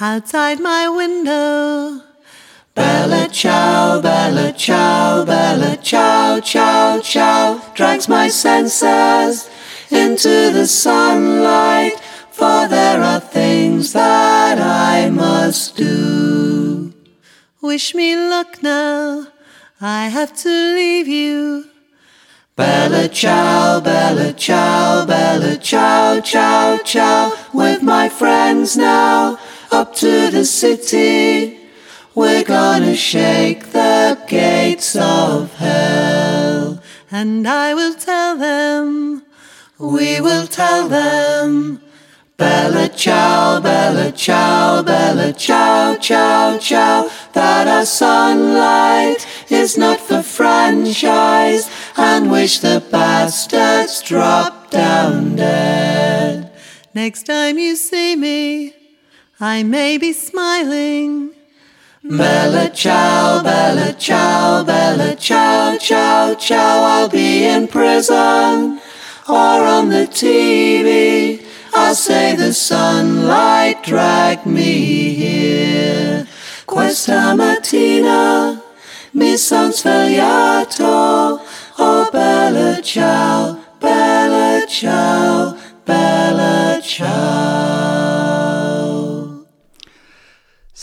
outside my window. Bella ciao, bella ciao, bella ciao, ciao, ciao, drags my senses into the sunlight, for there are things that I must do. Wish me luck now, I have to leave you. Bella ciao, bella ciao, bella ciao, ciao, ciao, with my friends now, up to the city. We're gonna shake the gates of hell. And I will tell them, we will tell them. Bella ciao, bella ciao, bella ciao, ciao, ciao. That our sunlight is not for franchise. And wish the bastards drop down dead. Next time you see me, I may be smiling. Bella ciao, bella ciao, bella ciao, ciao, ciao. I'll be in prison or on the TV. I'll say the sunlight dragged me here. Questa mattina mi son svegliato. Oh, bella ciao, bella ciao, bella ciao.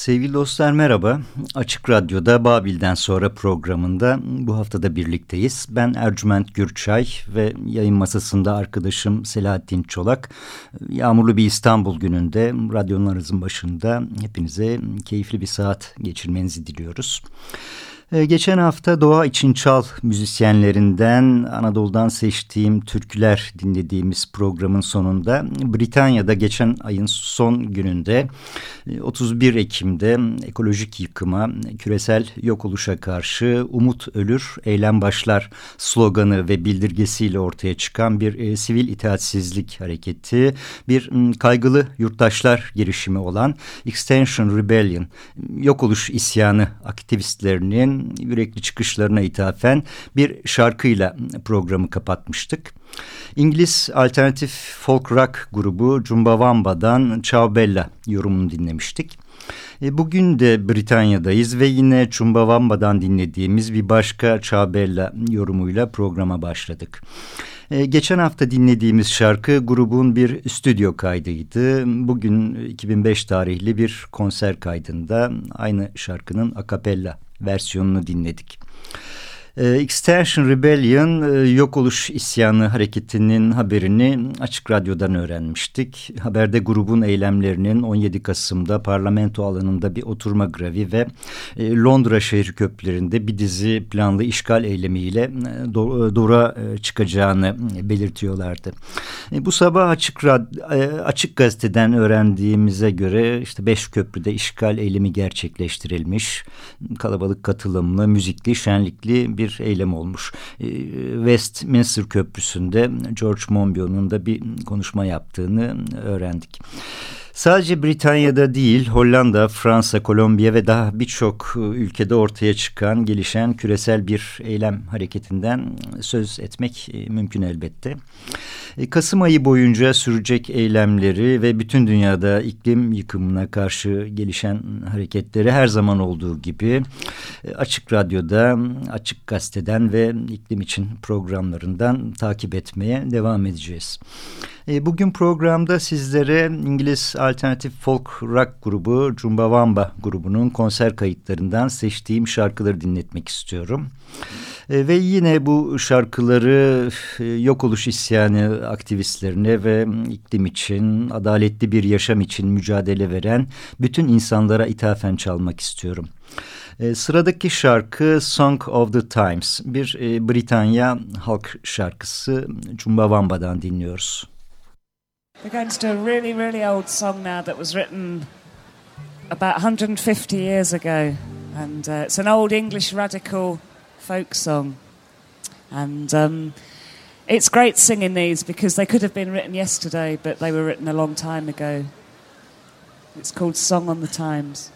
Sevgili dostlar merhaba. Açık Radyo'da Babil'den sonra programında bu haftada birlikteyiz. Ben Ercüment Gürçay ve yayın masasında arkadaşım Selahattin Çolak. Yağmurlu bir İstanbul gününde radyonlarınızın başında hepinize keyifli bir saat geçirmenizi diliyoruz. Geçen hafta Doğa İçin Çal müzisyenlerinden Anadolu'dan seçtiğim türküler dinlediğimiz programın sonunda Britanya'da geçen ayın son gününde 31 Ekim'de ekolojik yıkıma, küresel yok oluşa karşı umut ölür, eylem başlar sloganı ve bildirgesiyle ortaya çıkan bir e, sivil itaatsizlik hareketi, bir kaygılı yurttaşlar girişimi olan Extension Rebellion, yok oluş isyanı aktivistlerinin yürekli çıkışlarına ithafen bir şarkıyla programı kapatmıştık. İngiliz alternatif folk rock grubu Cumbawamba'dan Ciao Bella yorumunu dinlemiştik. E, bugün de Britanya'dayız ve yine Chumbawamba'dan dinlediğimiz bir başka Ciao Bella yorumuyla programa başladık. E, geçen hafta dinlediğimiz şarkı grubun bir stüdyo kaydıydı. Bugün 2005 tarihli bir konser kaydında aynı şarkının akapella versiyonunu dinledik. E, Extension Rebellion e, yok oluş isyanı hareketinin haberini Açık Radyo'dan öğrenmiştik. Haberde grubun eylemlerinin 17 Kasım'da parlamento alanında bir oturma gravi ve e, Londra şehir köprülerinde bir dizi planlı işgal eylemiyle e, do, dura e, çıkacağını belirtiyorlardı. E, bu sabah Açık, e, Açık Gazete'den öğrendiğimize göre işte beş köprüde işgal eylemi gerçekleştirilmiş. Kalabalık katılımlı, müzikli, şenlikli bir bir eylem olmuş. Ee, Westminster Köprüsü'nde George Monbiot'un da bir konuşma yaptığını öğrendik. Sadece Britanya'da değil, Hollanda, Fransa, Kolombiya ve daha birçok ülkede ortaya çıkan, gelişen küresel bir eylem hareketinden söz etmek e, mümkün elbette. E, Kasım ayı boyunca sürecek eylemleri ve bütün dünyada iklim yıkımına karşı gelişen hareketleri her zaman olduğu gibi e, Açık Radyo'da, Açık Gazete'den ve iklim için programlarından takip etmeye devam edeceğiz. E, bugün programda sizlere İngiliz alternatif folk rock grubu Cumbawamba grubunun konser kayıtlarından seçtiğim şarkıları dinletmek istiyorum. E, ve yine bu şarkıları e, yok oluş isyanı aktivistlerine ve iklim için, adaletli bir yaşam için mücadele veren bütün insanlara ithafen çalmak istiyorum. Sıradaki şarkı Song of the Times, bir Britanya halk şarkısı Cumbawamba'dan dinliyoruz. We're going to a really, really old song now that was written about 150 years ago. And uh, it's an old English radical folk song. And um, it's great singing these because they could have been written yesterday, but they were written a long time ago. It's called Song on the Times.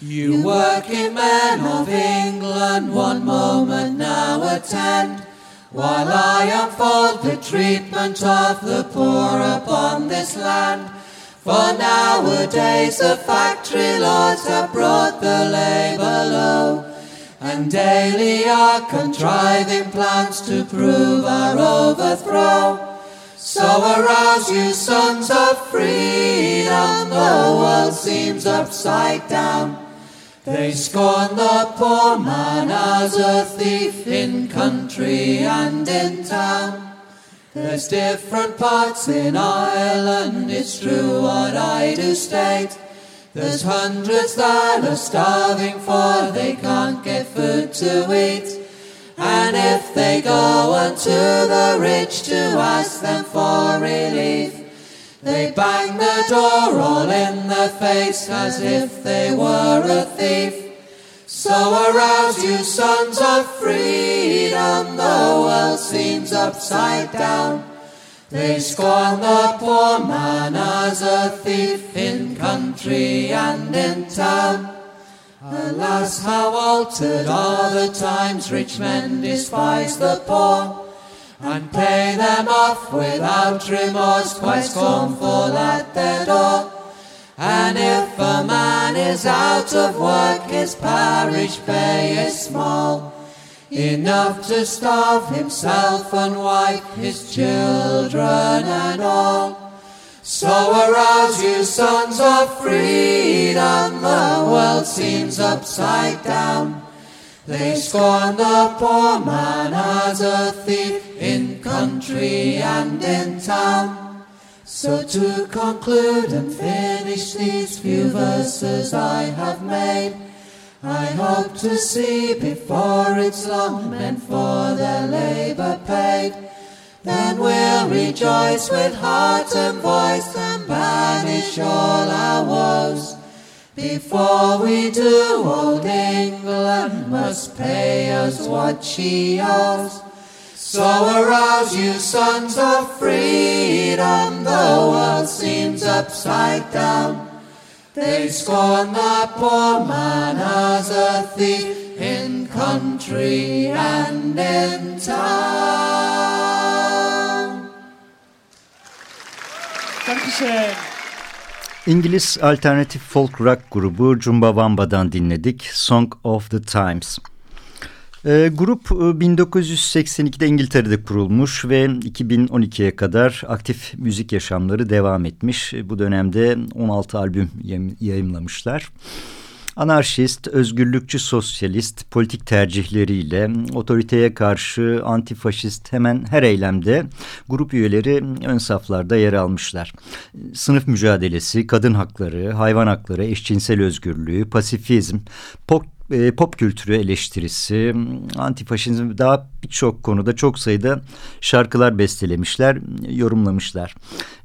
You working men of England, one moment now attend, while I unfold the treatment of the poor upon this land. For nowadays the factory lords have brought the labour low and daily are contriving plans to prove our overthrow. So arouse you sons of freedom, the world seems upside down. They scorn the poor man as a thief in country and in town. There's different parts in Ireland, it's true what I do state. There's hundreds that are starving for they can't get food to eat. And if they go unto the rich to ask them for relief, they bang the door all in the face as if they were a thief. So arouse you sons of freedom, the world seems upside down. They scorn the poor man as a thief in country and in town. Alas, how altered are the times, rich men despise the poor and pay them off without remorse, quite scornful at their door. And if a man is out of work, his parish pay is small enough to starve himself and wife, his children and all. So arouse you sons of freedom, the world seems upside down. They scorn the poor man as a thief in country and in town. So to conclude and finish these few verses I have made, I hope to see before it's long men for their labour paid. Then we'll rejoice with heart and voice and banish all our woes. Before we do, old England must pay us what she owes. So arouse you sons of freedom, the world seems upside down. They scorn the poor man as a thief in country and in town. Dankeschön. İngiliz alternatif folk rock grubu Chumbawamba'dan dinledik Song of the Times. E, grup 1982'de e, İngiltere'de kurulmuş ve 2012'ye kadar aktif müzik yaşamları devam etmiş. Bu dönemde 16 albüm yayımlamışlar. Anarşist, özgürlükçü sosyalist politik tercihleriyle otoriteye karşı antifaşist hemen her eylemde grup üyeleri ön saflarda yer almışlar. Sınıf mücadelesi, kadın hakları, hayvan hakları, eşcinsel özgürlüğü, pasifizm, pop e, pop kültürü eleştirisi, antifaşizm daha birçok konuda çok sayıda şarkılar bestelemişler, yorumlamışlar.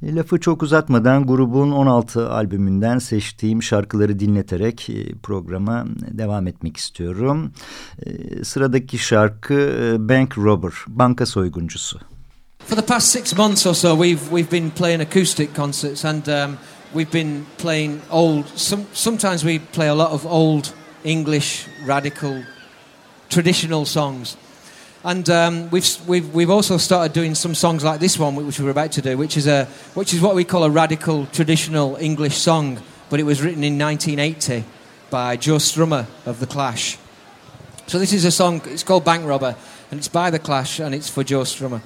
E, lafı çok uzatmadan grubun 16 albümünden seçtiğim şarkıları dinleterek e, programa devam etmek istiyorum. E, sıradaki şarkı e, Bank Robber, banka soyguncusu. For the past six months or so, we've we've been playing acoustic concerts, and um, we've been playing old. Some, sometimes we play a lot of old English radical traditional songs. And um, we've, we've, we've also started doing some songs like this one, which we're about to do, which is, a, which is what we call a radical traditional English song, but it was written in 1980 by Joe Strummer of The Clash. So this is a song, it's called Bank Robber, and it's by The Clash, and it's for Joe Strummer.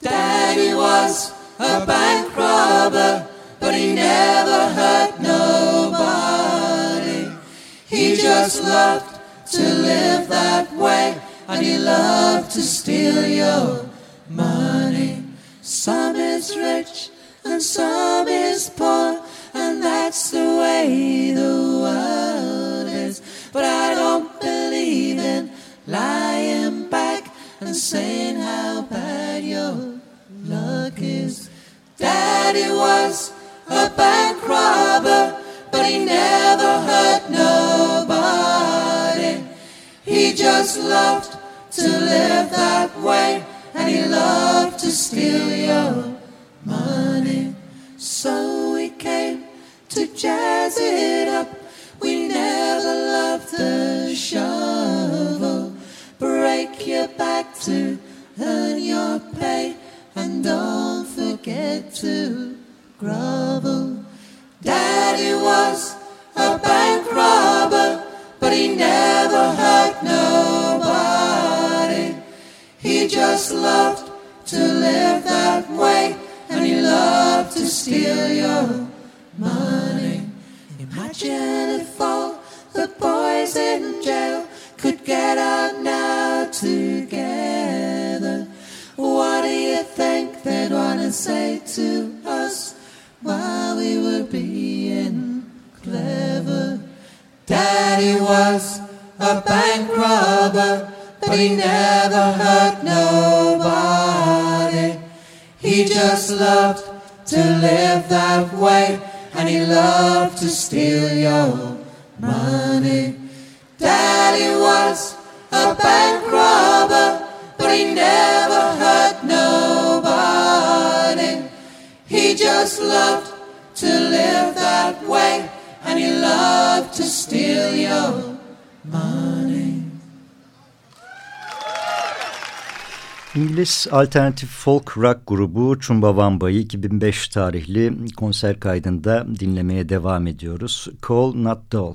Daddy was a bank robber but he never hurt nobody. He just loved to live that way, and he loved to steal your money. Some is rich and some is poor, and that's the way the world is. But I don't believe in lying back and saying how bad your luck is. Daddy was He just loved to live that way, and he loved to steal your money. So we came to jazz it up. We never loved the shovel. Break your back to earn your pay, and don't forget to grovel. Daddy was he never hurt nobody. He just loved to live that way, and he loved to steal your money. Imagine if all the boys in jail could get out now together. What do you think they'd want to say to us while we were being clever? Daddy was a bank robber, but he never hurt nobody. He just loved to live that way, and he loved to steal your money. Daddy was a bank robber, but he never hurt nobody. He just loved to live that way, and he loved to steal your money. İngiliz alternatif folk rock grubu Chumbawamba'yı 2005 tarihli konser kaydında dinlemeye devam ediyoruz. Call Not Doll.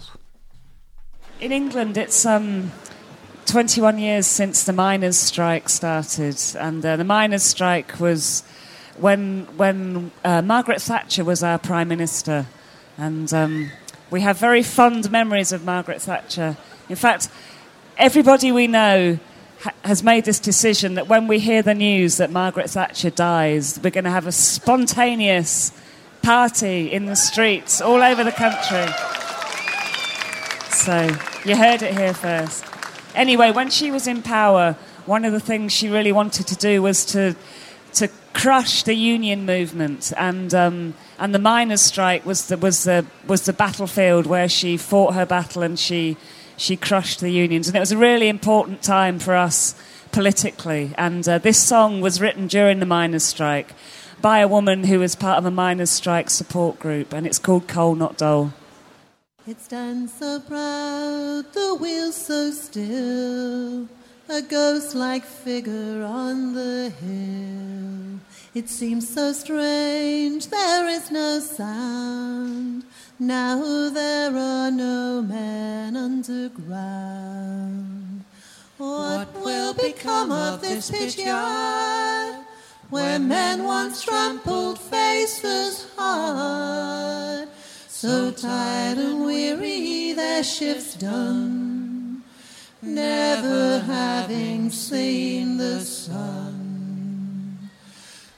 In England, it's um, 21 years since the miners' strike started, and uh, the miners' strike was when when uh, Margaret Thatcher was our prime minister, and um, we have very fond memories of Margaret Thatcher. In fact, everybody we know ha- has made this decision that when we hear the news that Margaret Thatcher dies, we're going to have a spontaneous party in the streets all over the country. So you heard it here first. Anyway, when she was in power, one of the things she really wanted to do was to to crush the union movement, and um, and the miners' strike was the was the was the battlefield where she fought her battle and she she crushed the unions, and it was a really important time for us politically. And uh, this song was written during the miners' strike by a woman who was part of a miners' strike support group, and it's called Coal Not Dole. It stands so proud, the wheel so still, a ghost like figure on the hill. It seems so strange, there is no sound. Now there are no men underground. What will become of this pit yard where men once trampled faces hard? So tired and weary, their shift's done, never having seen the sun.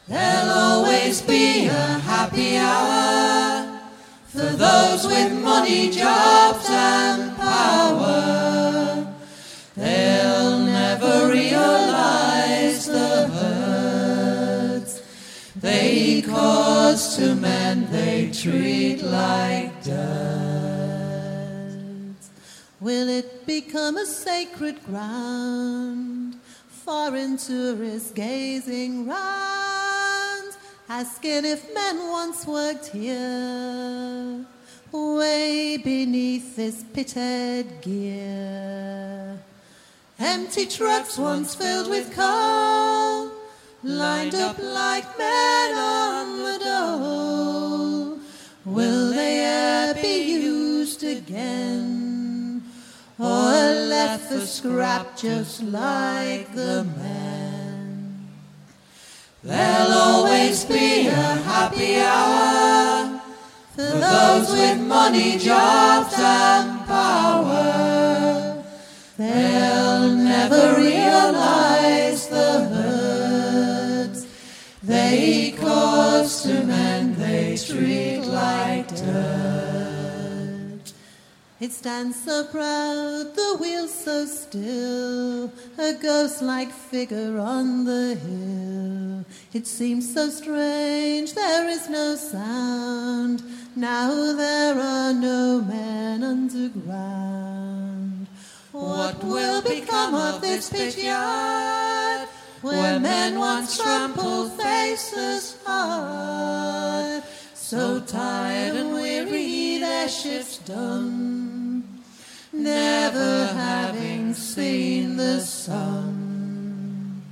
There'll always be a happy hour for those with money, jobs, and power. They'll never realize the hurts they cause to men they treat like dirt. Will it become a sacred ground? Foreign tourists gazing round, asking if men once worked here, way beneath this pitted gear. Empty trucks once filled with coal, lined up like men on the dole. Will they e'er be used again, or left for scrap just like the men? There'll always be a happy hour for those with money, jobs, and power. They'll never realize the hurts they cause to men they treat like dirt. It stands so proud, the wheel so still, a ghost like figure on the hill. It seems so strange, there is no sound. Now there are no men underground. What will become of this yard where men once trampled faces hard? So tired and weary, their shifts done, never having seen the sun.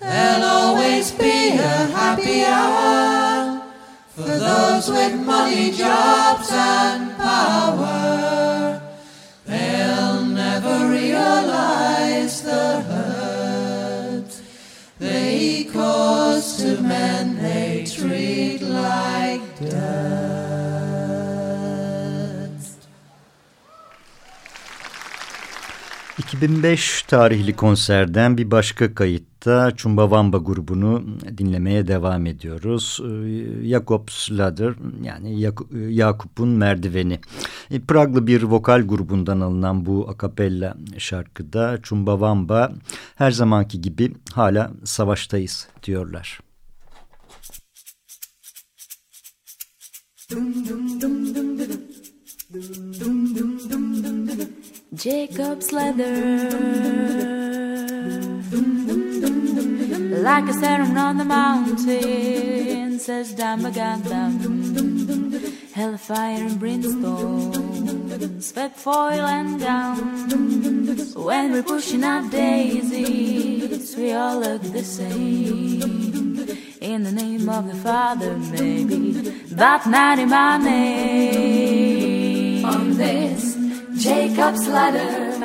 There'll always be a happy hour for those with money, jobs, and power. They'll never realize the hurt they cause to men they treat like dust. 2005 tarihli konserden bir başka kayıtta Chumbawamba grubunu dinlemeye devam ediyoruz. Ee, Jacob's Ladder yani Yakup'un merdiveni. E, Praglı bir vokal grubundan alınan bu akapella şarkıda Chumbawamba her zamanki gibi hala savaştayız diyorlar. Dum dum Jacob's ladder, like a serum on the mountain, says Damagandam. Hellfire and brimstone, sweat foil and down. When we're pushing up daisies, we all look the same. In the name of the Father, maybe, but not in my name. On this Jacob's ladder.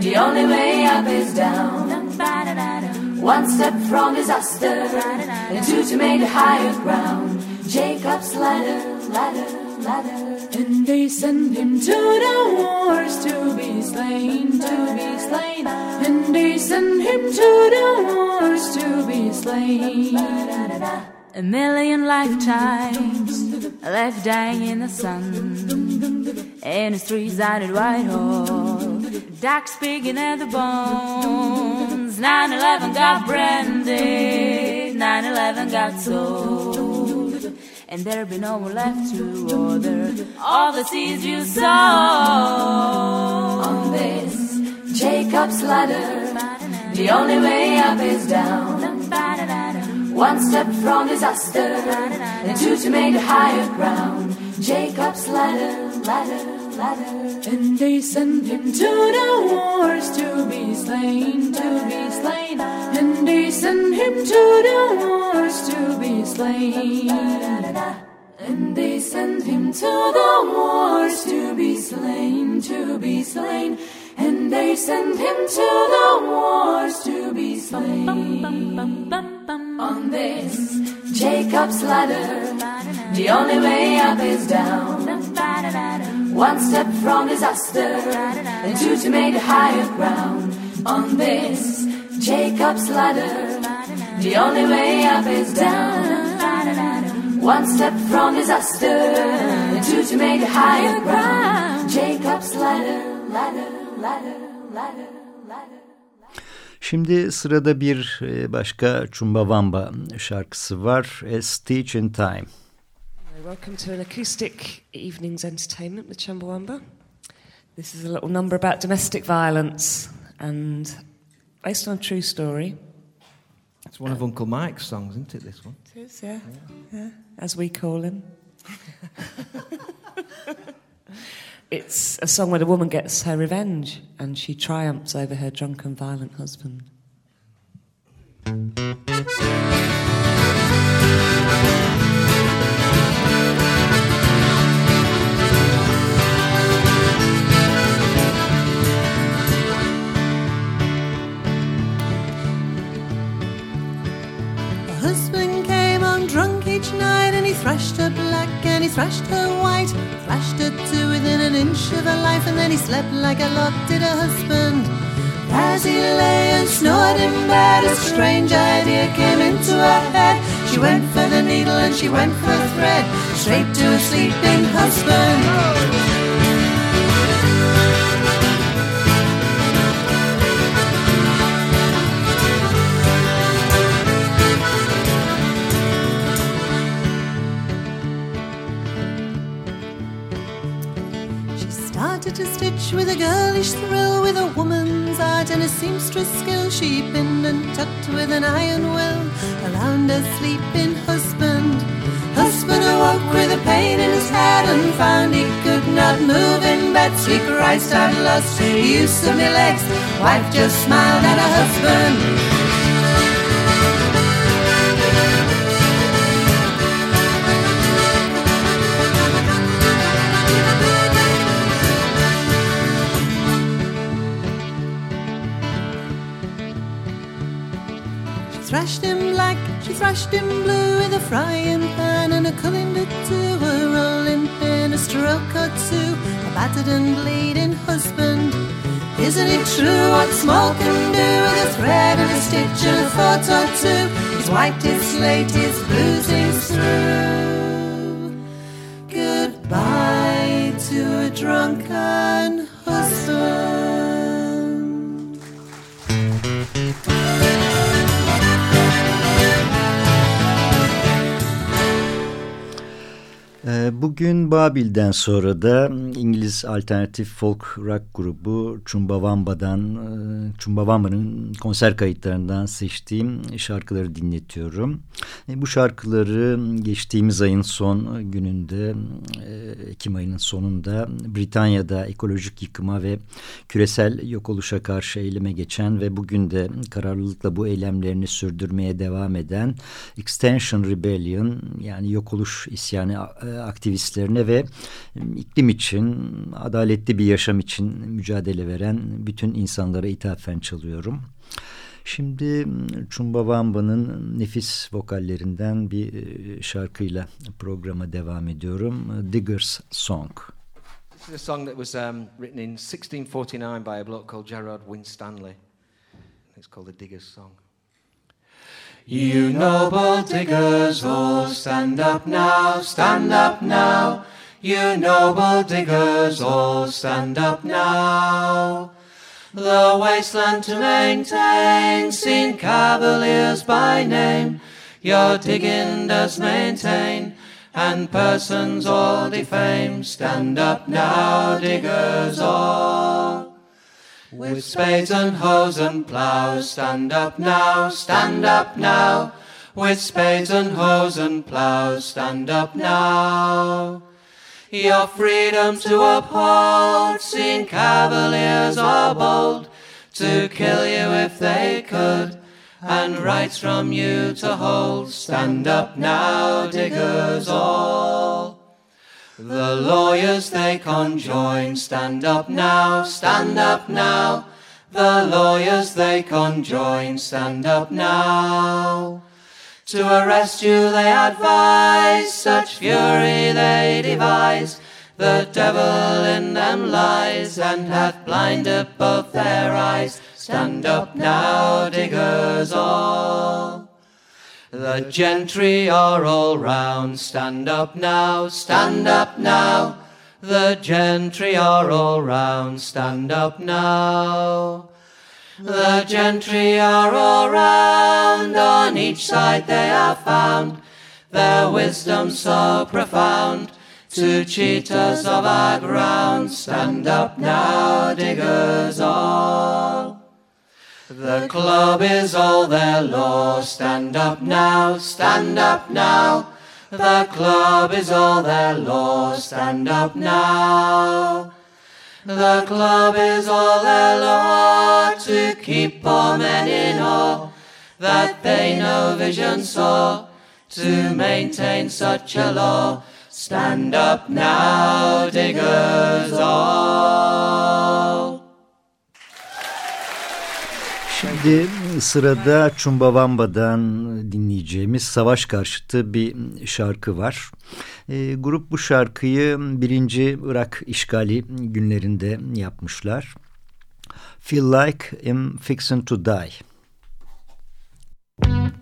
The only way up is down. One step from disaster, and two to make higher ground. Jacob's ladder, ladder, ladder. And they send him to the wars to be slain, to be slain. And they send him to the wars to be slain. A million lifetimes left dying in the sun. The streets out at Whitehall, dark speaking at the bones. 9-11 got branded, 9-11 got sold. And there'll be no one left to order all the seeds you sow. On this Jacob's ladder, the only way up is down. One step from disaster, and two to make higher ground. Jacob's ladder, ladder, ladder. And they send him to the wars to be slain, to be slain. And they send him to the wars to be slain. And they send him to the wars to be slain, to be slain. And they send him to the wars to be slain. On this Jacob's ladder, the only way up is down. One step from disaster, and two to make higher ground. On this Jacob's ladder, the only way up is down. One step from disaster, and two to make higher ground. Jacob's ladder, ladder, ladder, ladder, ladder. Şimdi sırada bir e, başka Chumbawamba şarkısı var. A Stitch in Time. Welcome to an acoustic evening's entertainment with Chumbawamba. This is a little number about domestic violence and based on a true story. It's one of Uncle Mike's songs, isn't it, this one? It is, yeah. yeah. As we call him. it's a song where the woman gets her revenge and she triumphs over her drunken, violent husband. Thrashed her black and he thrashed her white. Thrashed her to within an inch of her life and then he slept like a lot did her husband. As he lay and snored in bed, a strange idea came into her head. She went for the needle and she went for the thread, straight to her sleeping husband. To stitch with a girlish thrill, with a woman's art and a seamstress skill. She pinned and tucked with an iron will around her sleeping husband. Husband awoke with a pain in his head and found he could not move in bed. Sweet Christ, I've lost the use of my legs. Wife just smiled at her husband. Thrashed him black, she thrashed him blue with a frying pan and a colander too, a rolling pin, a stroke or two, a battered and bleeding husband. Isn't it true what small can do with a thread and a stitch and a thought or two? He's wiped his slate, his bruising's through. Goodbye to a drunken husband. Bugün Babil'den sonra da İngiliz alternatif folk rock grubu Chumbawamba'dan, Chumbawamba'nın konser kayıtlarından seçtiğim şarkıları dinletiyorum. E, bu şarkıları geçtiğimiz ayın son gününde, Ekim ayının sonunda Britanya'da ekolojik yıkıma ve küresel yok oluşa karşı eyleme geçen ve bugün de kararlılıkla bu eylemlerini sürdürmeye devam eden Extension Rebellion yani yok oluş isyanı aktivistlerine ve iklim için, adaletli bir yaşam için mücadele veren bütün insanlara ithafen çalıyorum. Şimdi Chumbawamba'nın nefis vokallerinden bir şarkıyla programa devam ediyorum. Digger's Song. This is a song that was um, written in 1649 by a bloke called Gerard Winstanley. It's called the Digger's Song. You noble diggers, all oh, stand up now, stand up now. You noble diggers, all oh, stand up now. The wasteland to maintain, seen cavaliers by name. Your digging does maintain, and persons all defame. Stand up now, diggers all. With spades and hoes and ploughs, stand up now, stand up now. With spades and hoes and ploughs, stand up now. Your freedom to uphold, seen cavaliers are bold, to kill you if they could, and rights from you to hold. Stand up now, diggers all. The lawyers they conjoin, stand up now, stand up now. The lawyers they conjoin, stand up now. To arrest you they advise, such fury they devise. The devil in them lies, and hath blinded both their eyes. Stand up now, diggers all. The gentry are all round, stand up now, stand up now. The gentry are all round, stand up now. The gentry are all round, on each side they are found, their wisdom so profound, to cheat us of our ground. Stand up now, diggers all. The club is all their law. Stand up now, stand up now. The club is all their law. Stand up now. The club is all their law to keep poor men in awe that they no vision saw to maintain such a law. Stand up now, diggers all. Şimdi sırada Chumbawamba'dan dinleyeceğimiz savaş karşıtı bir şarkı var. E, grup bu şarkıyı birinci Irak işgali günlerinde yapmışlar. Feel like I'm fixing to die. Come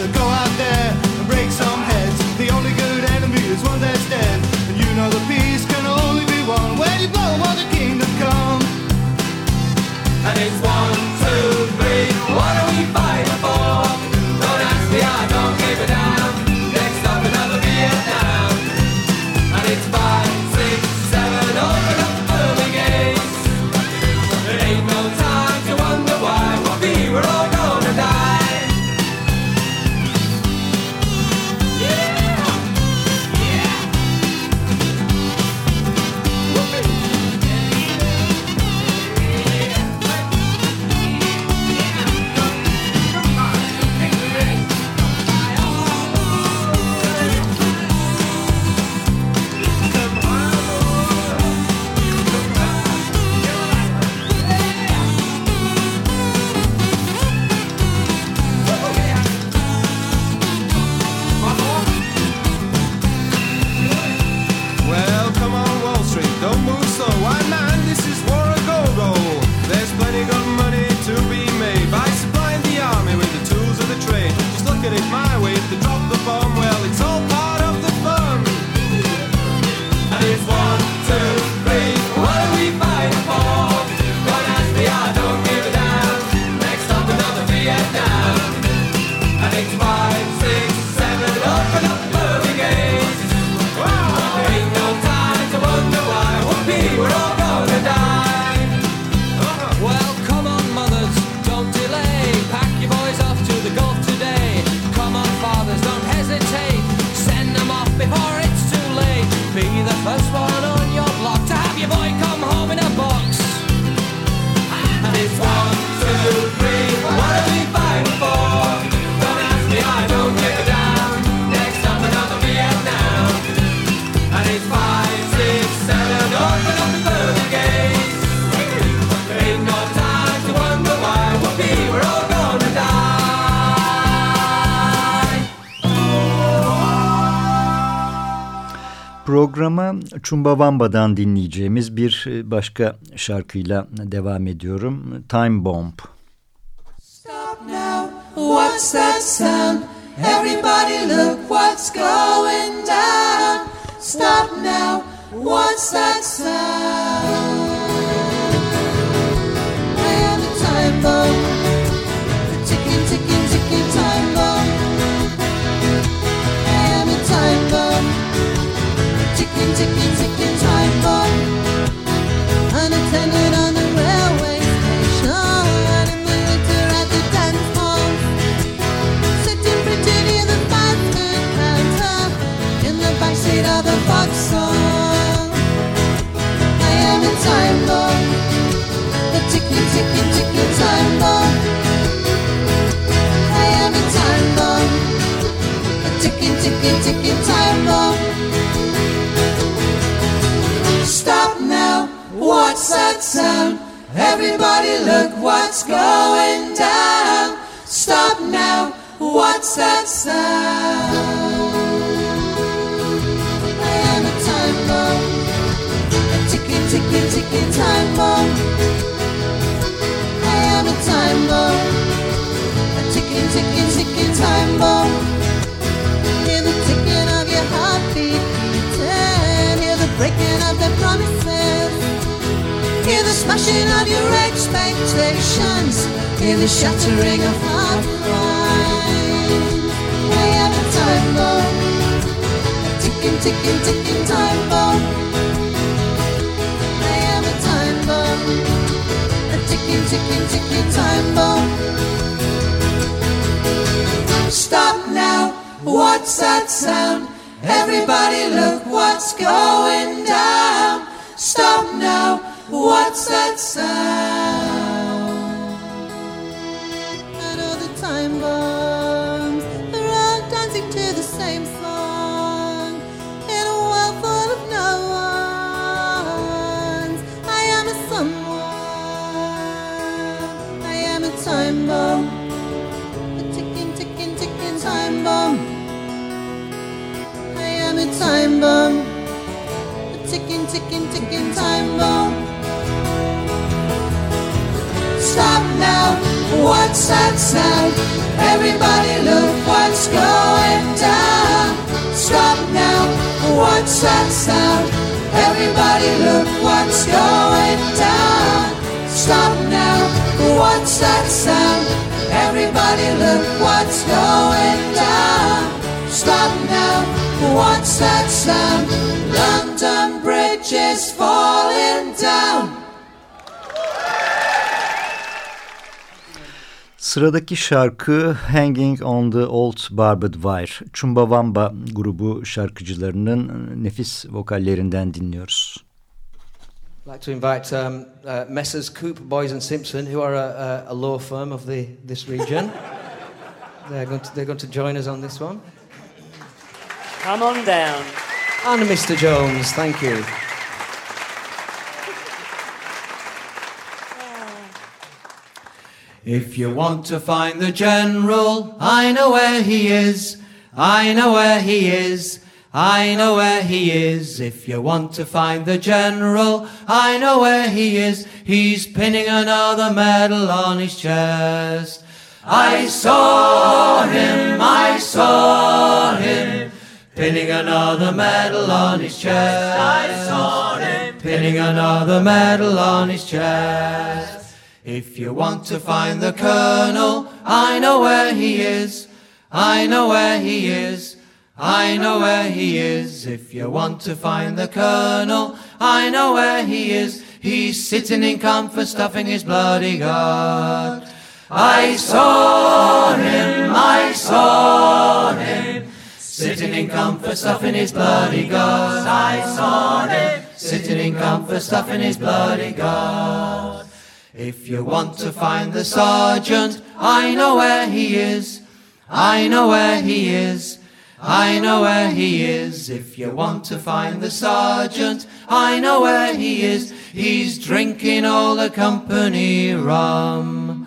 gonna go out. Chumbawamba'dan dinleyeceğimiz bir e, başka şarkıyla devam ediyorum. Time Bomb. Stop now, what's that sound? Everybody look what's going down. Stop now, what's that sound? I am a time bomb. The time time bomb. Ticking, ticking, time bomb. The ticking, ticking, ticking time bomb. I am a time bomb. A ticking, ticking, ticking time bomb. Stop now, what's that sound? Everybody look what's going down. Stop now, what's that sound? Time bomb. I am a time bomb. A ticking, ticking, ticking time bomb. Hear the ticking of your heartbeat beating. Hear the breaking of their promises. Hear the smashing of your expectations. Hear the shattering of heart cries. I am a time bomb. A ticking, ticking, ticking time bomb. Ticking, ticking, ticking time bomb. Stop now, what's that sound? Everybody look what's going down. Stop now, what's that sound? I know the time bombs, they're all dancing to the same bomb. A ticking, ticking, ticking time bomb. I am a time bomb. A ticking, ticking, ticking time bomb. Stop now, what's that sound? Everybody look what's going down. Stop now, what's that sound? Everybody look what's going down. Stop now, what's that sound? Everybody look what's going down. Stop now, what's that sound? London Bridge is falling down. Sıradaki şarkı Hanging on the Old Barbed Wire. Chumbawamba grubu şarkıcılarının nefis vokallerinden dinliyoruz. I'd like to invite um, uh, Messrs. Coope, Boyes and Simpson, who are a, a, a law firm of the, this region. they're, going to, they're going to join us on this one. Come on down. And Mr. Jones, thank you. If you want to find the general, I know where he is. I know where he is. I know where he is. If you want to find the general, I know where he is. He's pinning another medal on his chest. I saw him, I saw him, pinning another medal on his chest. I saw him, pinning another medal on his chest. If you want to find the colonel, I know where he is. I know where he is. I know where he is. If you want to find the colonel, I know where he is. He's sitting in comfort, stuffing his bloody gut. I saw him, I saw him, sitting in comfort, stuffing his bloody gut. I saw him, sitting in comfort, stuffing his bloody gut. If you want to find the sergeant, I know where he is. I know where he is. I know where he is. If you want to find the sergeant, I know where he is. He's drinking all the company rum.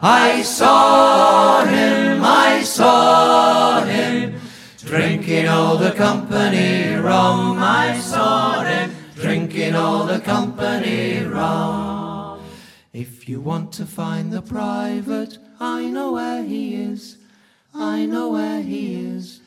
I saw him, I saw him, drinking all the company rum. I saw him drinking all the company rum. If you want to find the private, I know where he is. I know where he is.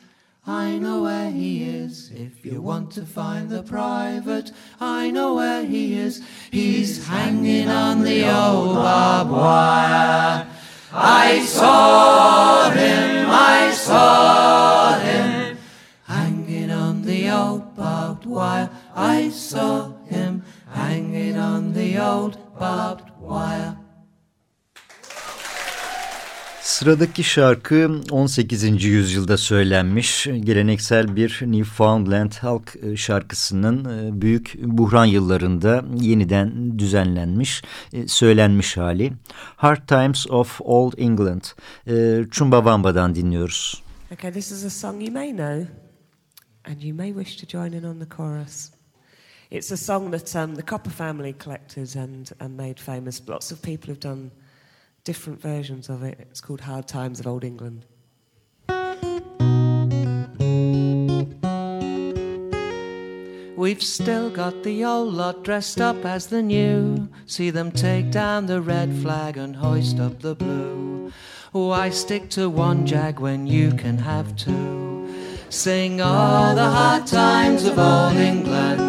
I know where he is. If you want to find the private, I know where he is. He's hanging on the old barbed wire. I saw him, I saw him, hanging on the old barbed wire. I saw him hanging on the old barbed wire. Sıradaki şarkı 18. yüzyılda söylenmiş geleneksel bir Newfoundland halk e, şarkısının e, büyük buhran yıllarında yeniden düzenlenmiş, e, söylenmiş hali. Hard Times of Old England, Chumbawamba'dan dinliyoruz. Okay, this is a song you may know and you may wish to join in on the chorus. It's a song that um, the Copper family collected and, and made famous. Lots of people have done different versions of it. It's called Hard Times of Old England. We've still got the old lot dressed up as the new. See them take down the red flag and hoist up the blue. Why stick to one jag when you can have two? Sing all the hard times of old England.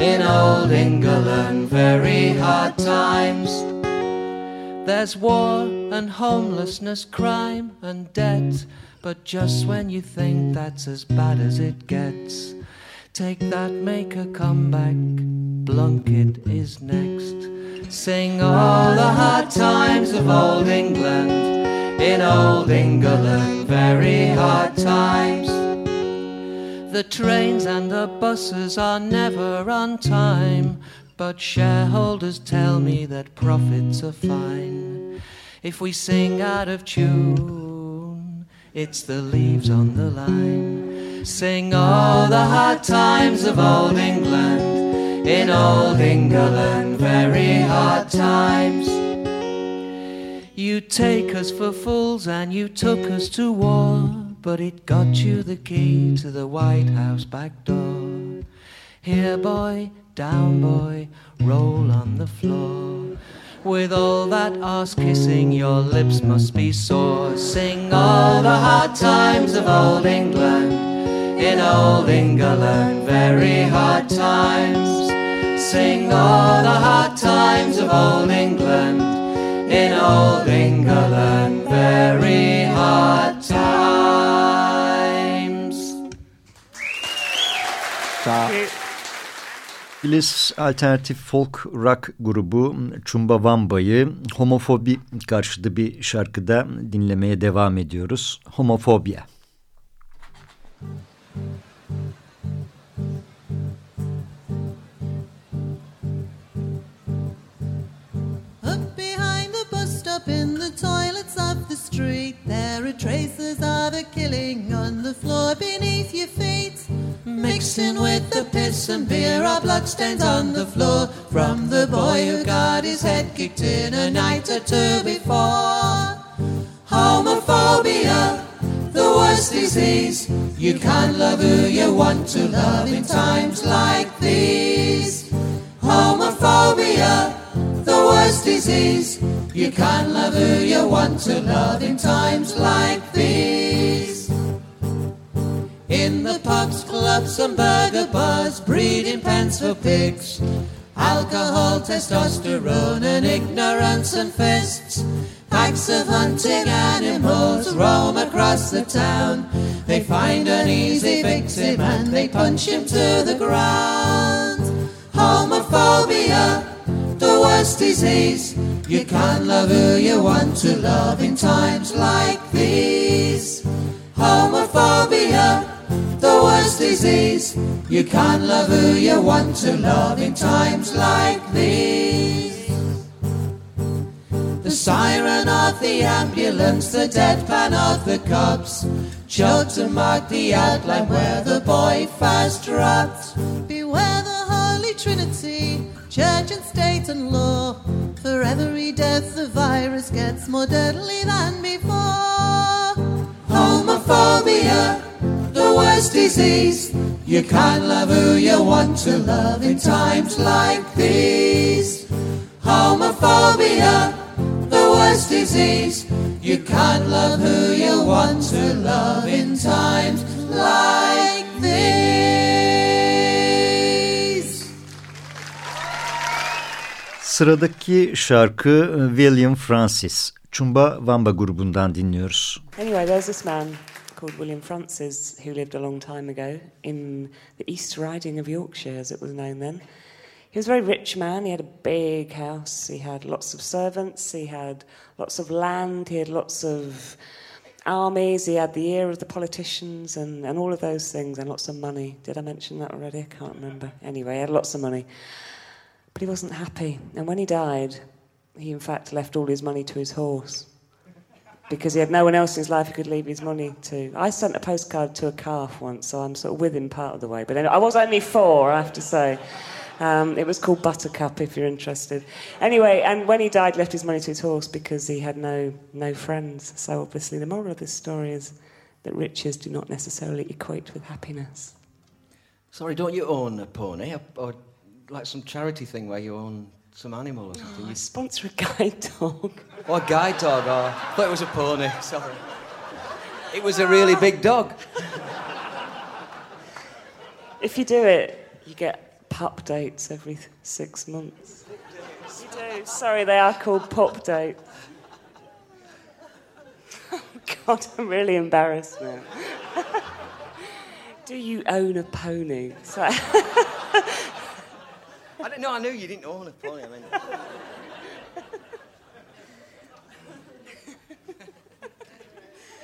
In old England, very hard times. There's war and homelessness, crime and debt. But just when you think that's as bad as it gets, take that, make a comeback. Blunkett is next. Sing all the hard times of old England. In old England, very hard times. The trains and the buses are never on time. But shareholders tell me that profits are fine. If we sing out of tune, it's the leaves on the line. Sing all the hard times of old England. In old England, very hard times. You take us for fools and you took us to war, but it got you the key to the White House back door. Here, boy, down, boy, roll on the floor. With all that ass kissing, your lips must be sore. Sing all the hard times of old England. In old England, very hard times. Sing all the hard times of old England. In old England, very İngiliz alternatif folk rock grubu Chumbawamba'yı homofobi karşıtı bir şarkıda dinlemeye devam ediyoruz. Homofobia. Up behind the bus stop in the toilets of the street, there are traces of a killing on the floor beneath your feet. Mixing with the piss and beer our blood stains on the floor from the boy who got his head kicked in a night or two before. Homophobia, the worst disease. You can't love who you want to love in times like these. Homophobia, the worst disease. You can't love who you want to love in times like these. In the pubs, clubs, and burger bars, breeding pens for pigs. Alcohol, testosterone, and ignorance and fists. Packs of hunting animals roam across the town. They find an easy victim and they punch him to the ground. Homophobia, the worst disease. You can't love who you want to love in times like these. Homophobia, the worst disease. You can't love who you want to love in times like these. The siren of the ambulance, the deadpan of the cops, choked to mark the outline where the boy first dropped. Beware the Holy Trinity, church and state and law. For every death, the virus gets more deadly than before. Homophobia, worst disease. You can't love who you want to love in times like these. Homophobia, the worst disease. You can't love who you want to love in times like these. Sıradaki şarkı William Francis. Chumba Wamba grubundan dinliyoruz. Anyway, there's this man called William Francis who lived a long time ago in the East Riding of Yorkshire, as it was known then. He was a very rich man. He had a big house. He had lots of servants. He had lots of land. He had lots of armies. He had the ear of the politicians and, and all of those things and lots of money. Did I mention that already? I can't remember. Anyway, he had lots of money. But he wasn't happy. And when he died, he in fact left all his money to his horse because he had no one else in his life he could leave his money to. I sent a postcard to a calf once, so I'm sort of with him part of the way. But anyway, I was only four, I have to say. Um, it was called Buttercup, if you're interested. Anyway, and when he died, left his money to his horse because he had no no friends. So obviously, the moral of this story is that riches do not necessarily equate with happiness. Sorry, don't you own a pony or, or like some charity thing where you own some animal or something? Oh, I You- sponsor a guide dog. Or a guide dog, or I thought it was a pony. Sorry. It was a really big dog. If you do it, you get pup dates every six months. You do. Sorry, they are called pup dates. Oh, God, I'm really embarrassed now. do you own a pony? So, I didn't know. I knew you didn't own a pony. I mean,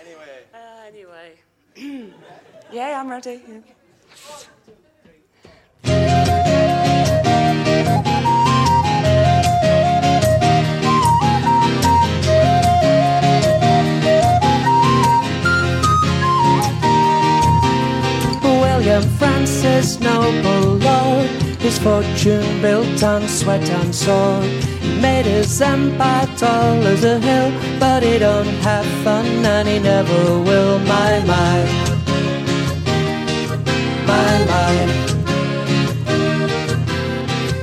anyway. uh, anyway. yeah, I'm ready. yeah. William Francis, noble lord, his fortune built on sweat and sword. He made his empire tall as a hill, but he don't have fun and he never will. My, my, my, my.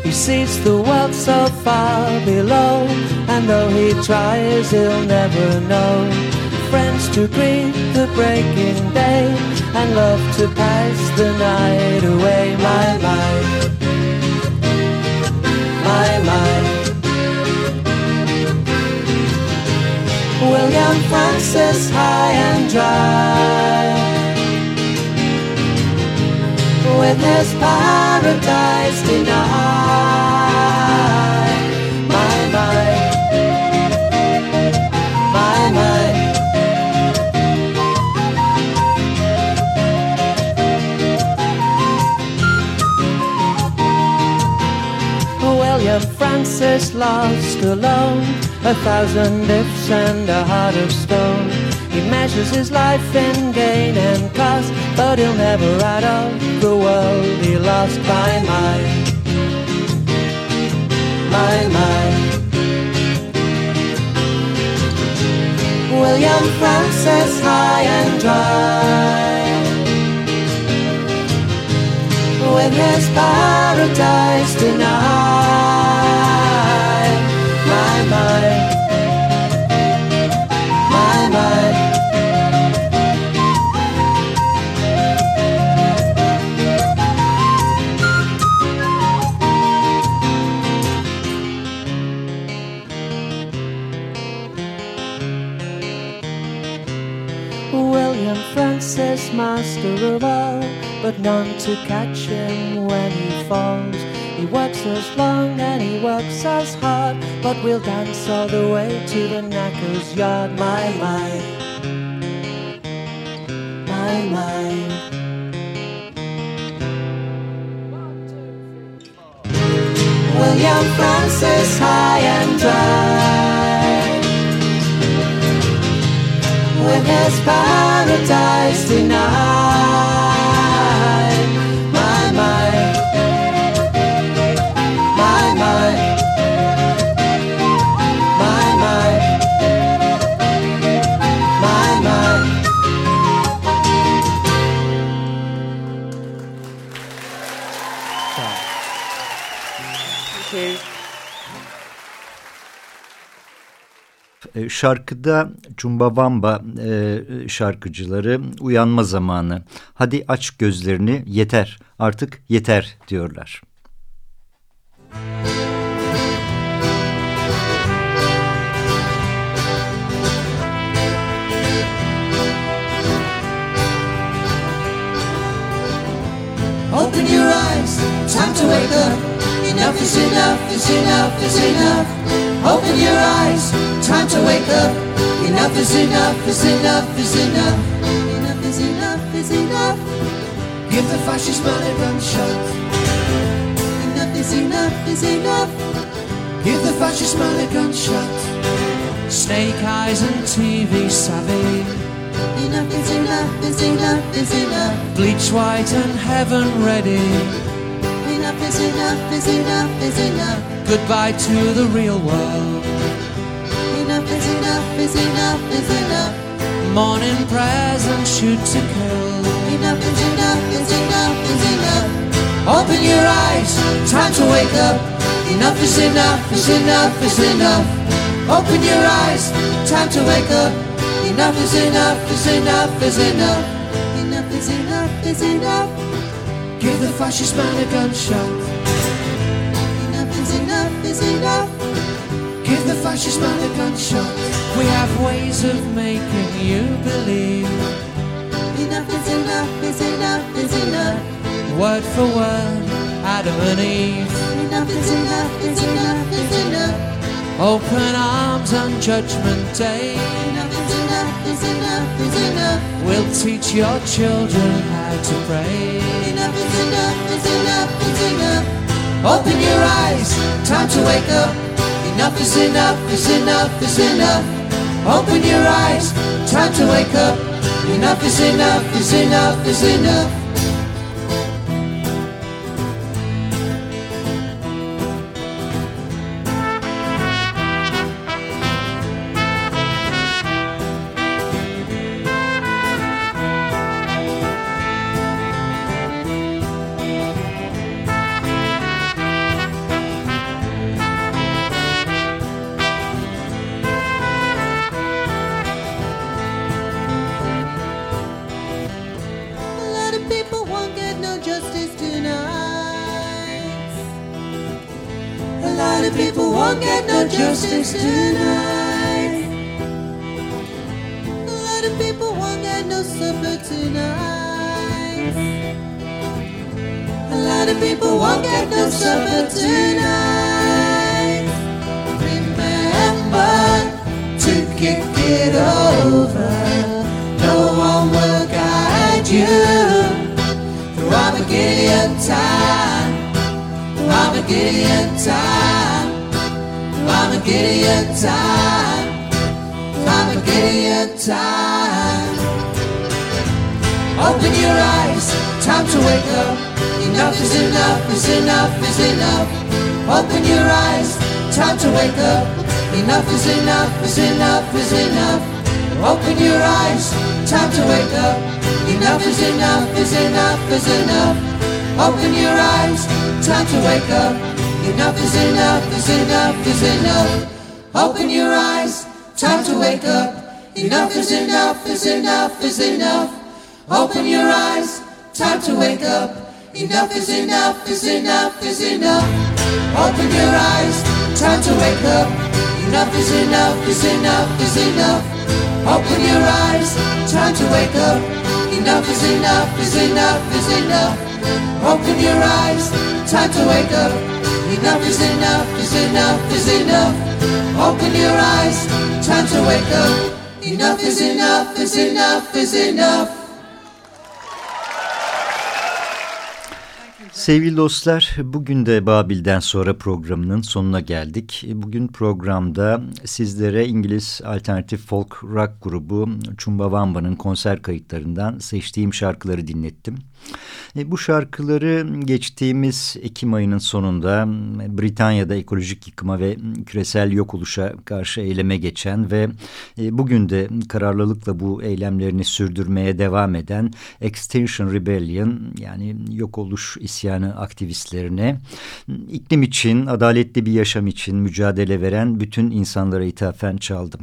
He sees the world so far below, and though he tries, he'll never know. Friends to greet the breaking day, and love to pass the night away. My, my, my, my. William Francis, high and dry with his paradise denied. Francis lost alone, a thousand ifs and a heart of stone. He measures his life in gain and cost, but he'll never add up the world he lost. by my, my, my. William Francis, high and dry with his paradise denied. Francis, master of all, but none to catch him when he falls. He works as long and he works as hard, but we'll dance all the way to the knacker's yard. My, my, my, my. William Francis, high and dry with his paradise denied. My, E, şarkıda Cumbawamba e, şarkıcıları uyanma zamanı. Hadi aç gözlerini yeter artık yeter diyorlar. Open your eyes, time to wake up. Enough is enough, is enough, is enough. Open your eyes, time to wake up. Enough is enough, is enough, is enough. Enough is enough, is enough. Give the fascist man a gunshot. Enough is enough, is enough. Give the fascist man a gunshot. Snake eyes and TV savvy. Enough is enough, is enough, is enough. Bleach white and heaven ready. Enough is enough, is enough, is enough. Goodbye to the real world. Enough is enough, is enough, is enough. Morning prayers and shoot to kill. Enough is enough, is enough, is enough. Open your eyes, time to wake up. Enough is enough, is enough, is enough. Open your eyes, time to wake up. Enough is enough, is enough, is enough. Enough is enough, is enough. Give the fascist man a gunshot. Enough is enough, is enough. Give the fascist man a gunshot. We have ways of making you believe. Enough is enough, is enough, is enough. Word for word, Adam and Eve. Enough is enough, is enough, is enough. Open arms on Judgment Day. Enough is enough, is enough, is enough. We'll teach your children how to pray. Enough is enough, is enough, is enough. Open your eyes, time to wake up. Enough is enough, is enough, is enough. Open your eyes, time to wake up. Enough is enough, is enough, is enough. Tonight. A lot of people won't get no supper tonight. A lot of people won't get no supper tonight. Remember to kick it over. No one will guide you through Armageddon time. Armageddon time. Time. Armageddon time. Open your eyes, time to wake up. Enough is enough, is enough, is enough. Open your eyes, time to wake up. Enough is enough, is enough, is enough. Open your eyes, time to wake up. Enough is enough, is enough, is enough. Open your eyes, time to wake up. Enough is enough, is enough, is enough. Open your eyes, time to wake up. Enough is enough, is enough, is enough. Open your eyes, time to wake up. Enough is enough, is enough, is enough. Open your eyes, time to wake up. Enough is enough, is enough, is enough. Open your eyes, time to wake up. Enough is enough, is enough, is enough. Open your eyes, time to wake up. Enough is enough, is enough, is enough. Open your eyes, time to wake up. Enough is enough, is enough, is enough. Sevgili dostlar, bugün de Babil'den sonra programının sonuna geldik. Bugün programda sizlere İngiliz alternatif folk rock grubu Chumbawamba'nın konser kayıtlarından seçtiğim şarkıları dinlettim. E, bu şarkıları geçtiğimiz Ekim ayının sonunda Britanya'da ekolojik yıkıma ve küresel yok oluşa karşı eyleme geçen ve e, bugün de kararlılıkla bu eylemlerini sürdürmeye devam eden Extinction Rebellion yani yok oluş isyanı aktivistlerine iklim için, adaletli bir yaşam için mücadele veren bütün insanlara ithafen çaldım.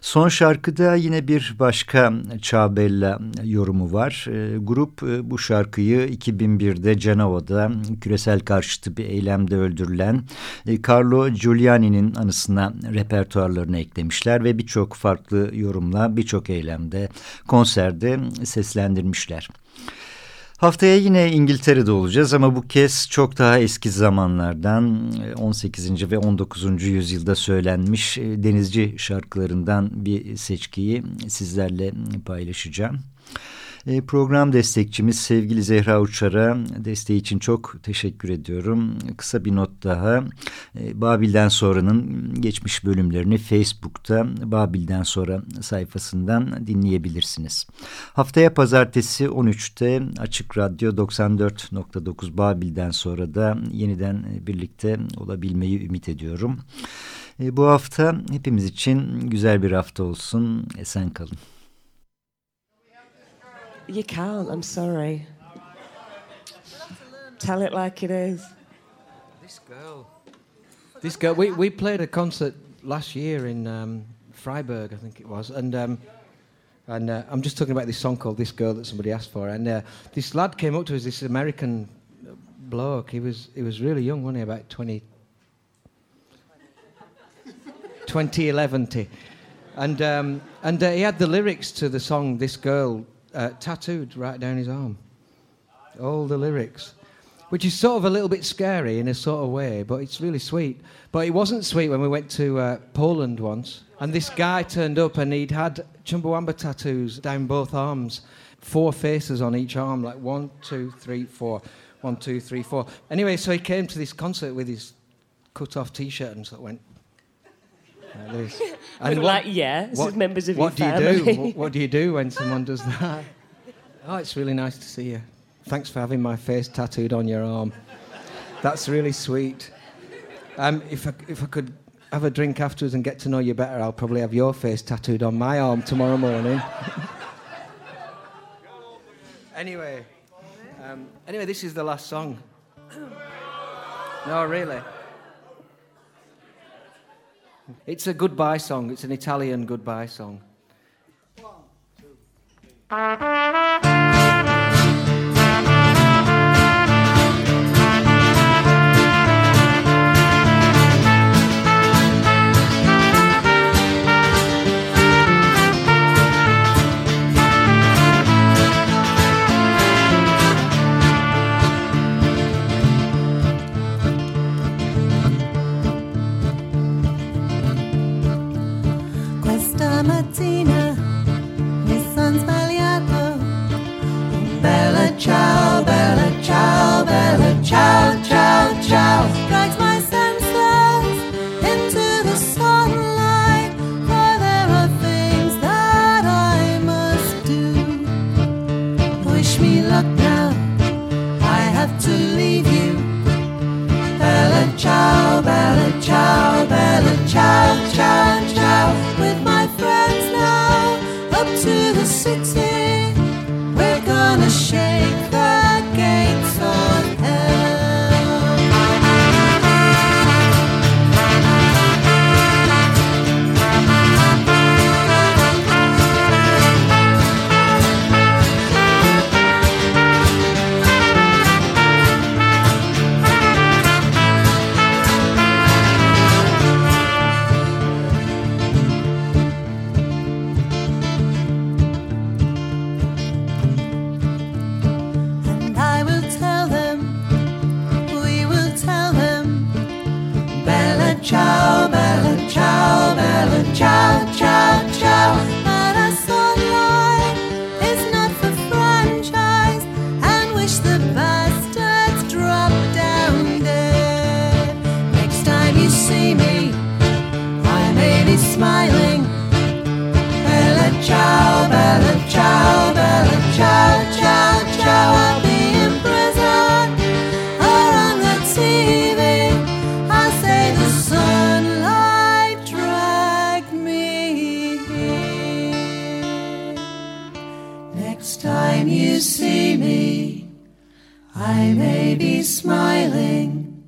Son şarkıda yine bir başka Çağbella yorumu var. E, grup e, bu şarkıyı 2001'de Cenova'da küresel karşıtı bir eylemde öldürülen e, Carlo Giuliani'nin anısına repertuarlarına eklemişler ve birçok farklı yorumla birçok eylemde, konserde seslendirmişler. Haftaya yine İngiltere'de olacağız ama bu kez çok daha eski zamanlardan 18. ve 19. yüzyılda söylenmiş e, denizci şarkılarından bir seçkiyi sizlerle paylaşacağım. E, program destekçimiz sevgili Zehra Uçar'a desteği için çok teşekkür ediyorum. Kısa bir not daha. E, Babil'den sonranın geçmiş bölümlerini Facebook'ta Babil'den sonra sayfasından dinleyebilirsiniz. Haftaya pazartesi 13'te Açık Radyo 94.9 Babil'den sonra da yeniden birlikte olabilmeyi ümit ediyorum. E, bu hafta hepimiz için güzel bir hafta olsun. Esen kalın. You can't, I'm sorry. Tell it like it is. This girl. This girl. We, we played a concert last year in um, Freiburg, I think it was, and um, and uh, I'm just talking about this song called "This Girl" that somebody asked for, and uh, this lad came up to us, this American bloke. He was he was really young, wasn't he? About 20, 2011. And um, and uh, he had the lyrics to the song "This Girl" uh, tattooed right down his arm. All the lyrics. Which is sort of a little bit scary in a sort of way, but it's really sweet. But it wasn't sweet when we went to uh, Poland once, and this guy turned up and he'd had Chumbawamba tattoos down both arms, four faces on each arm, like one, two, three, four, one, two, three, four. Anyway, so he came to this concert with his cut off t shirt and sort of went, like this. And what- like, yeah, this is members of what your do you do? What, what do you do when someone does that? Oh, it's really nice to see you. Thanks for having my face tattooed on your arm. That's really sweet. Um, if I, if I could have a drink afterwards and get to know you better, I'll probably have your face tattooed on my arm tomorrow morning. anyway, um, anyway, this is the last song. no, really. It's a goodbye song. It's an Italian goodbye song. Questa bella time you see me, I may be smiling.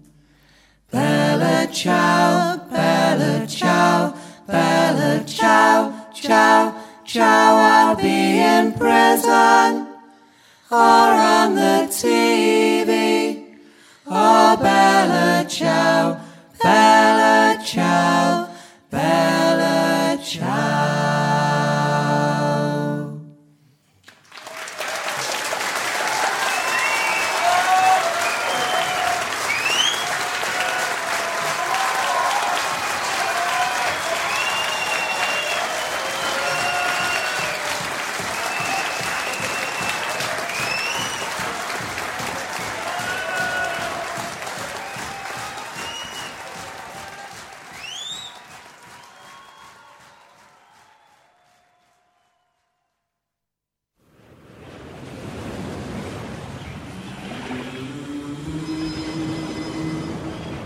Bella ciao, bella ciao, bella ciao, ciao, ciao. I'll be in prison or on the TV. Oh, bella ciao, bella ciao, bella ciao.